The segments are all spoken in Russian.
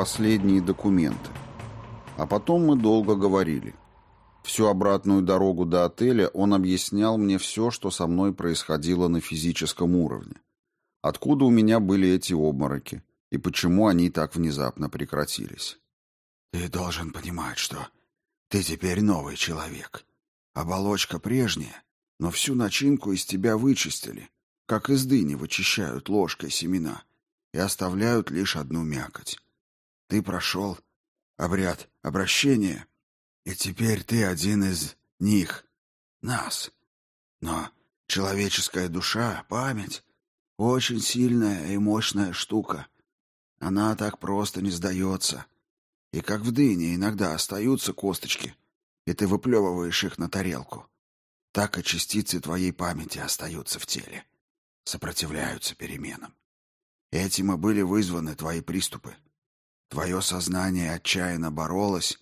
последние документы. А потом мы долго говорили. Всю обратную дорогу до отеля он объяснял мне все, что со мной происходило на физическом уровне. Откуда у меня были эти обмороки и почему они так внезапно прекратились. «Ты должен понимать, что ты теперь новый человек. Оболочка прежняя, но всю начинку из тебя вычистили, как из дыни вычищают ложкой семена, и оставляют лишь одну мякоть. Ты прошел обряд обращения, и теперь ты один из них, нас. Но человеческая душа, память — очень сильная и мощная штука. Она так просто не сдается. И как в дыне иногда остаются косточки, и ты выплевываешь их на тарелку. Так и частицы твоей памяти остаются в теле, сопротивляются переменам. Этим и были вызваны твои приступы. Твое сознание отчаянно боролось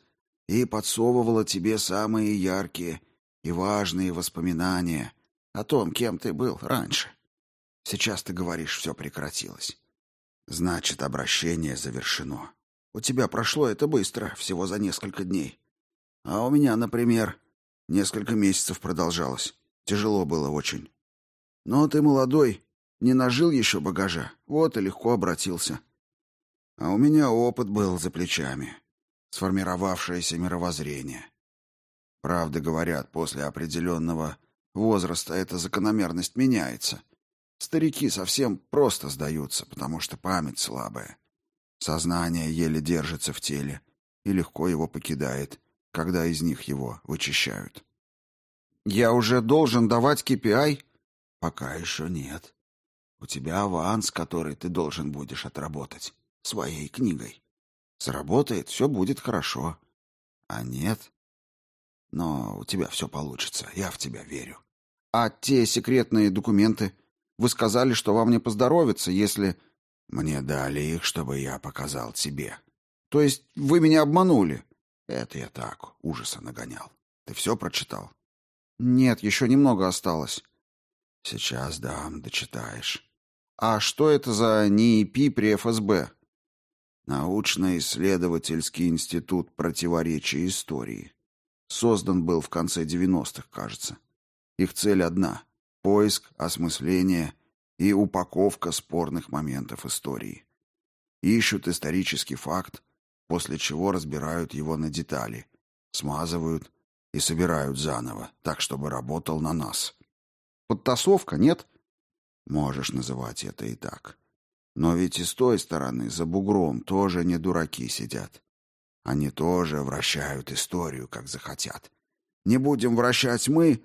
и подсовывало тебе самые яркие и важные воспоминания о том, кем ты был раньше. Сейчас ты говоришь, все прекратилось. Значит, обращение завершено. У тебя прошло это быстро, всего за несколько дней. А у меня, например, несколько месяцев продолжалось. Тяжело было очень. Но ты молодой, не нажил еще багажа, вот и легко обратился. А у меня опыт был за плечами, сформировавшееся мировоззрение. Правда, говорят, после определенного возраста эта закономерность меняется. Старики совсем просто сдаются, потому что память слабая. Сознание еле держится в теле и легко его покидает, когда из них его вычищают. «Я уже должен давать KPI?» «Пока еще нет. У тебя аванс, который ты должен будешь отработать своей книгой. Сработает, все будет хорошо. А нет? Но у тебя все получится, я в тебя верю. А те секретные документы? Вы сказали, что вам не поздоровится, если... Мне дали их, чтобы я показал тебе. То есть вы меня обманули? Это я так, ужаса нагонял. Ты все прочитал? Нет, еще немного осталось. Сейчас дам, дочитаешь. А что это за НИИП при ФСБ? Научно-исследовательский институт противоречия истории. Создан был в конце 90-х, кажется. Их цель одна — поиск, осмысление и упаковка спорных моментов истории. Ищут исторический факт, после чего разбирают его на детали, смазывают и собирают заново, так, чтобы работал на нас. Подтасовка, нет? Можешь называть это и так. Но ведь и с той стороны, за бугром, тоже не дураки сидят. Они тоже вращают историю, как захотят. Не будем вращать мы,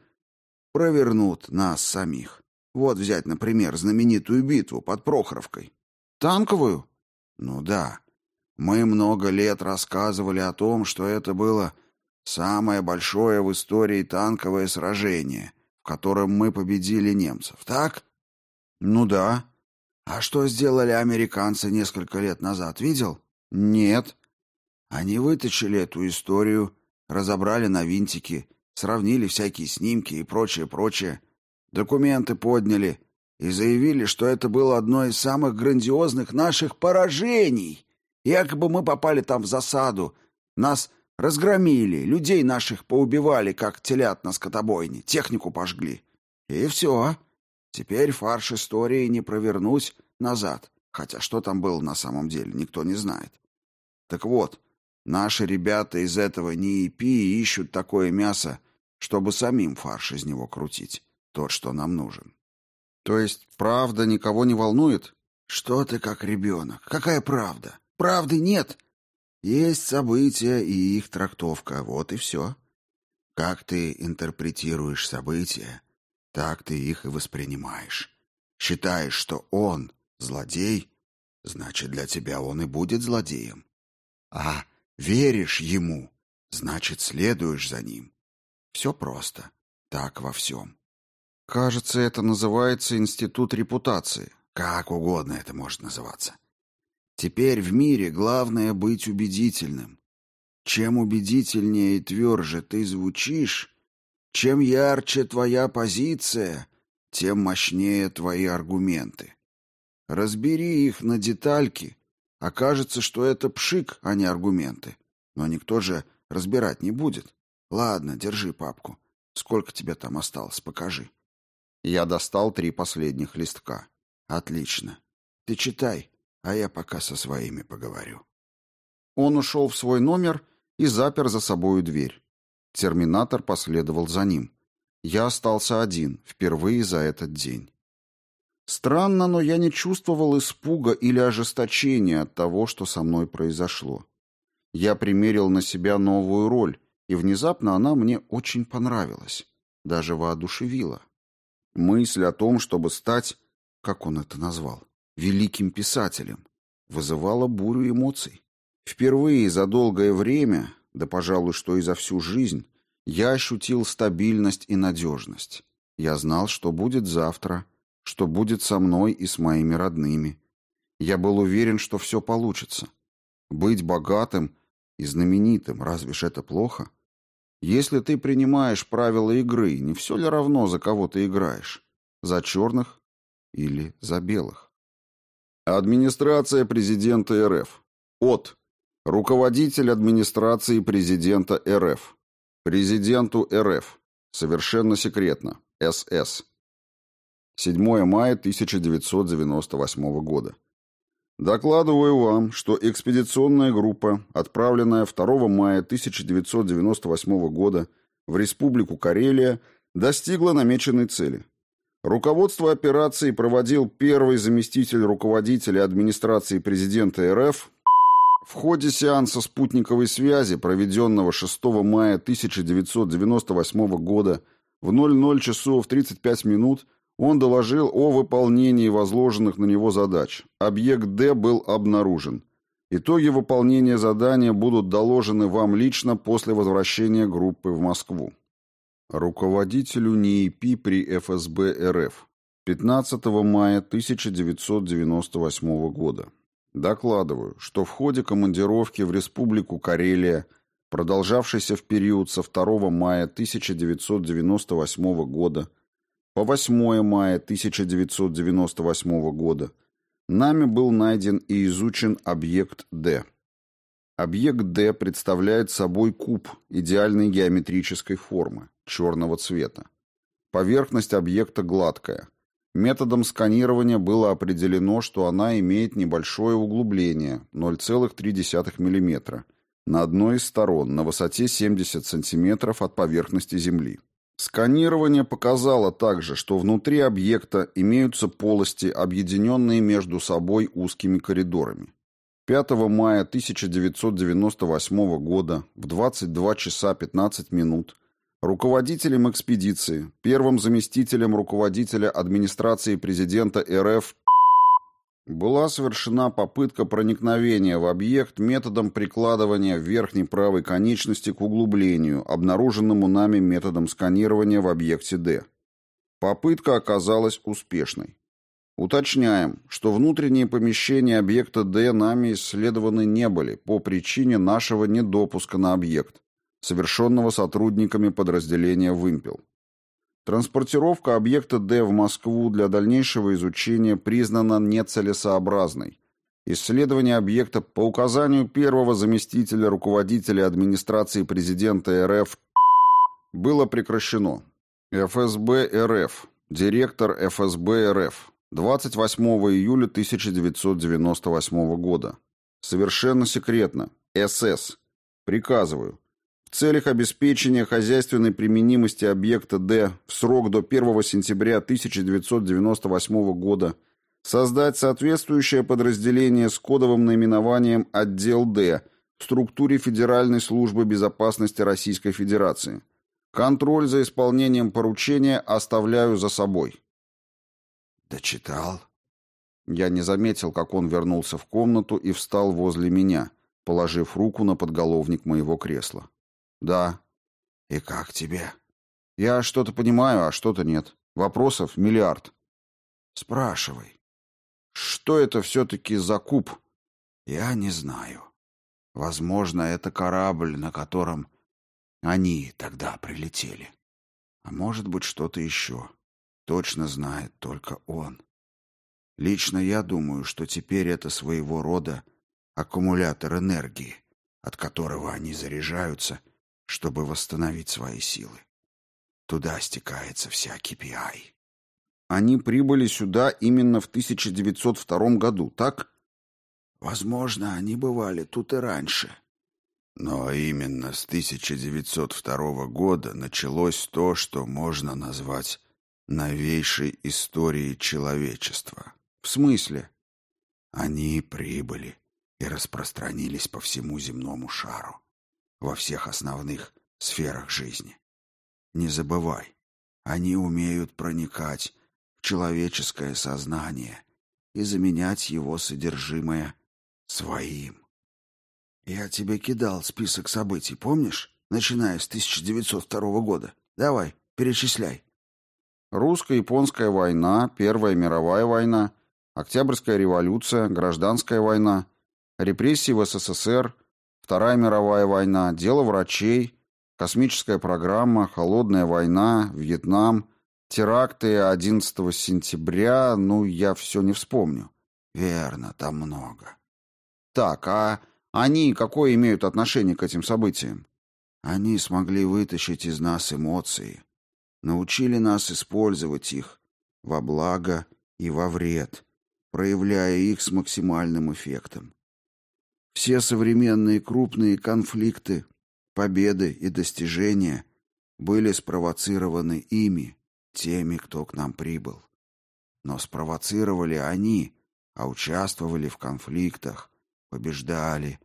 провернут нас самих. Вот взять, например, знаменитую битву под Прохоровкой. Танковую? Ну да. Мы много лет рассказывали о том, что это было самое большое в истории танковое сражение, в котором мы победили немцев, так? Ну да. А что сделали американцы несколько лет назад, видел? Нет. Они вытащили эту историю, разобрали на винтики, сравнили всякие снимки и прочее-прочее, документы подняли и заявили, что это было одно из самых грандиозных наших поражений. Якобы мы попали там в засаду, нас разгромили, людей наших поубивали, как телят на скотобойне, технику пожгли. И все. Теперь фарш истории не провернуть назад, хотя что там было на самом деле, никто не знает. Так вот, наши ребята из этого НИИП ищут такое мясо, чтобы самим фарш из него крутить, тот, что нам нужен. То есть правда никого не волнует? Что ты как ребенок? Какая правда? Правды нет. Есть события и их трактовка, вот и все. Как ты интерпретируешь события, так ты их и воспринимаешь. Считаешь, что он злодей, значит, для тебя он и будет злодеем. А веришь ему, значит, следуешь за ним. Все просто. Так во всем. Кажется, это называется институт репутации. Как угодно это может называться. Теперь в мире главное быть убедительным. Чем убедительнее и тверже ты звучишь, чем ярче твоя позиция, тем мощнее твои аргументы. Разбери их на детальки, Окажется, что это пшик, а не аргументы. Но никто же разбирать не будет. Ладно, держи папку. Сколько тебе там осталось, покажи. Я достал три последних листка. Отлично. Ты читай, а я пока со своими поговорю. Он ушел в свой номер и запер за собою дверь. Терминатор последовал за ним. Я остался один, впервые за этот день. Странно, но я не чувствовал испуга или ожесточения от того, что со мной произошло. Я примерил на себя новую роль, и внезапно она мне очень понравилась, даже воодушевила. Мысль о том, чтобы стать, как он это назвал, великим писателем, вызывала бурю эмоций. Впервые за долгое время, да, пожалуй, что и за всю жизнь, я ощутил стабильность и надежность. Я знал, что будет завтра, что будет со мной и с моими родными. Я был уверен, что все получится. Быть богатым и знаменитым, разве ж это плохо? Если ты принимаешь правила игры, не все ли равно, за кого ты играешь? За черных или за белых? Администрация президента РФ. От. Руководитель администрации президента РФ. Президенту РФ. Совершенно секретно. СС. 7 мая 1998 года. Докладываю вам, что экспедиционная группа, отправленная 2 мая 1998 года в Республику Карелия, достигла намеченной цели. Руководство операции проводил первый заместитель руководителя администрации президента РФ в ходе сеанса спутниковой связи, проведенного 6 мая 1998 года в 00 часов 35 минут, он доложил о выполнении возложенных на него задач. Объект Д был обнаружен. Итоги выполнения задания будут доложены вам лично после возвращения группы в Москву. Руководителю НИИП при ФСБ РФ. 15 мая 1998 года. Докладываю, что в ходе командировки в Республику Карелия, продолжавшейся в период со 2 мая 1998 года по 8 мая 1998 года, нами был найден и изучен объект D. Объект D представляет собой куб идеальной геометрической формы, черного цвета. Поверхность объекта гладкая. Методом сканирования было определено, что она имеет небольшое углубление 0,3 мм на одной из сторон на высоте 70 см от поверхности Земли. Сканирование показало также, что внутри объекта имеются полости, объединенные между собой узкими коридорами. 5 мая 1998 года в 22 часа 15 минут руководителем экспедиции, первым заместителем руководителя администрации президента РФ была совершена попытка проникновения в объект методом прикладывания верхней правой конечности к углублению, обнаруженному нами методом сканирования в объекте D. Попытка оказалась успешной. Уточняем, что внутренние помещения объекта D нами исследованы не были по причине нашего недопуска на объект, совершенного сотрудниками подразделения «Вымпел». Транспортировка объекта Д в Москву для дальнейшего изучения признана нецелесообразной. Исследование объекта по указанию первого заместителя руководителя администрации президента РФ было прекращено. ФСБ РФ. Директор ФСБ РФ. 28 июля 1998 года. Совершенно секретно. СС. Приказываю в целях обеспечения хозяйственной применимости объекта Д в срок до 1 сентября 1998 года создать соответствующее подразделение с кодовым наименованием «Отдел Д» в структуре Федеральной службы безопасности Российской Федерации. Контроль за исполнением поручения оставляю за собой. Дочитал? Я не заметил, как он вернулся в комнату и встал возле меня, положив руку на подголовник моего кресла. Да. И как тебе? Я что-то понимаю, а что-то нет. Вопросов миллиард. Спрашивай. Что это все-таки за куб? Я не знаю. Возможно, это корабль, на котором они тогда прилетели. А может быть, что-то еще. Точно знает только он. Лично я думаю, что теперь это своего рода аккумулятор энергии, от которого они заряжаются, чтобы восстановить свои силы. Туда стекается вся KPI. Они прибыли сюда именно в 1902 году, так? Возможно, они бывали тут и раньше. Но именно с 1902 года началось то, что можно назвать новейшей историей человечества. В смысле? Они прибыли и распространились по всему земному шару, во всех основных сферах жизни. Не забывай, они умеют проникать человеческое сознание и заменять его содержимое своим. Я тебе кидал список событий, помнишь? Начиная с 1902 года. Давай, перечисляй. Русско-японская война, Первая мировая война, Октябрьская революция, Гражданская война, репрессии в СССР, Вторая мировая война, дело врачей, космическая программа, холодная война, Вьетнам, Теракты 11 сентября, ну, я все не вспомню. Верно, там много. Так, а они какое имеют отношение к этим событиям? Они смогли вытащить из нас эмоции, научили нас использовать их во благо и во вред, проявляя их с максимальным эффектом. Все современные крупные конфликты, победы и достижения были спровоцированы ими, теми, кто к нам прибыл. Но спровоцировали они, а участвовали в конфликтах, побеждали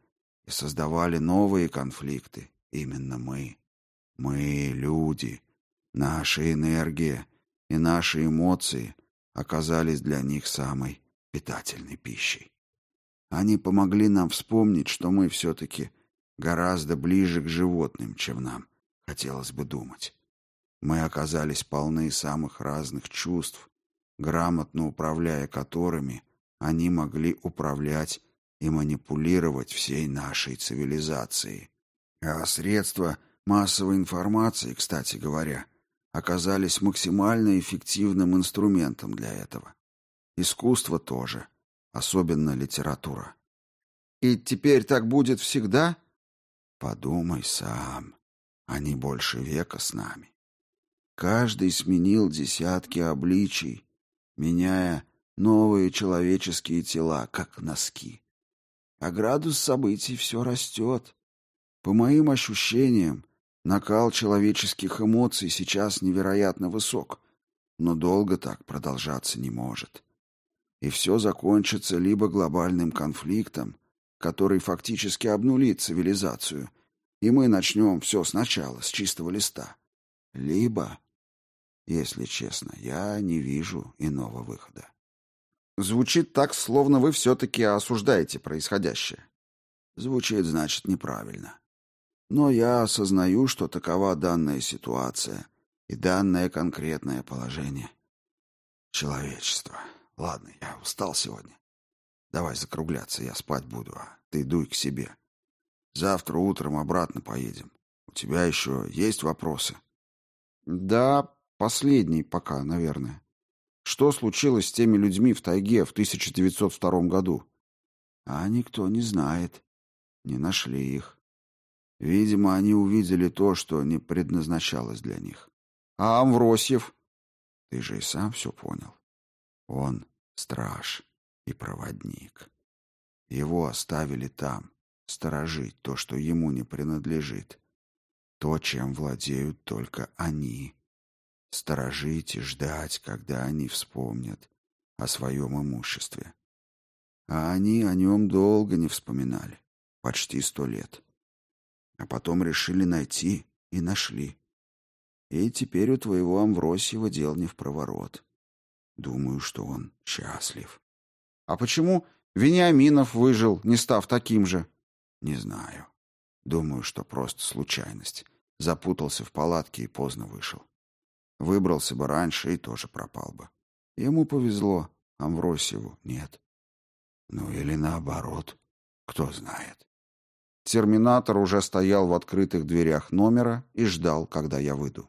и создавали новые конфликты. Именно мы. Мы, люди, наша энергия и наши эмоции оказались для них самой питательной пищей. Они помогли нам вспомнить, что мы все-таки гораздо ближе к животным, чем нам хотелось бы думать. Мы оказались полны самых разных чувств, грамотно управляя которыми они могли управлять и манипулировать всей нашей цивилизацией. А средства массовой информации, кстати говоря, оказались максимально эффективным инструментом для этого. Искусство тоже, особенно литература. И теперь так будет всегда? Подумай сам. Они больше века с нами. Каждый сменил десятки обличий, меняя новые человеческие тела, как носки. А градус событий все растет. По моим ощущениям, накал человеческих эмоций сейчас невероятно высок, но долго так продолжаться не может. И все закончится либо глобальным конфликтом, который фактически обнулит цивилизацию, и мы начнем все сначала, с чистого листа, либо если честно, я не вижу иного выхода. Звучит так, словно вы все-таки осуждаете происходящее. Звучит, значит, неправильно. Но я осознаю, что такова данная ситуация и данное конкретное положение. Человечество. Ладно, я устал сегодня. Давай закругляться, я спать буду, а ты дуй к себе. Завтра утром обратно поедем. У тебя еще есть вопросы? Да, Последний пока, наверное. Что случилось с теми людьми в тайге в 1902 году? А никто не знает. Не нашли их. Видимо, они увидели то, что не предназначалось для них. А Амвросьев? Ты же и сам все понял. Он страж и проводник. Его оставили там, сторожить то, что ему не принадлежит. То, чем владеют только они сторожить и ждать, когда они вспомнят о своем имуществе. А они о нем долго не вспоминали, почти сто лет. А потом решили найти и нашли. И теперь у твоего Амвросьева дел не в проворот. Думаю, что он счастлив. А почему Вениаминов выжил, не став таким же? Не знаю. Думаю, что просто случайность. Запутался в палатке и поздно вышел. Выбрался бы раньше и тоже пропал бы. Ему повезло, Амвросьеву нет. Ну или наоборот, кто знает. Терминатор уже стоял в открытых дверях номера и ждал, когда я выйду.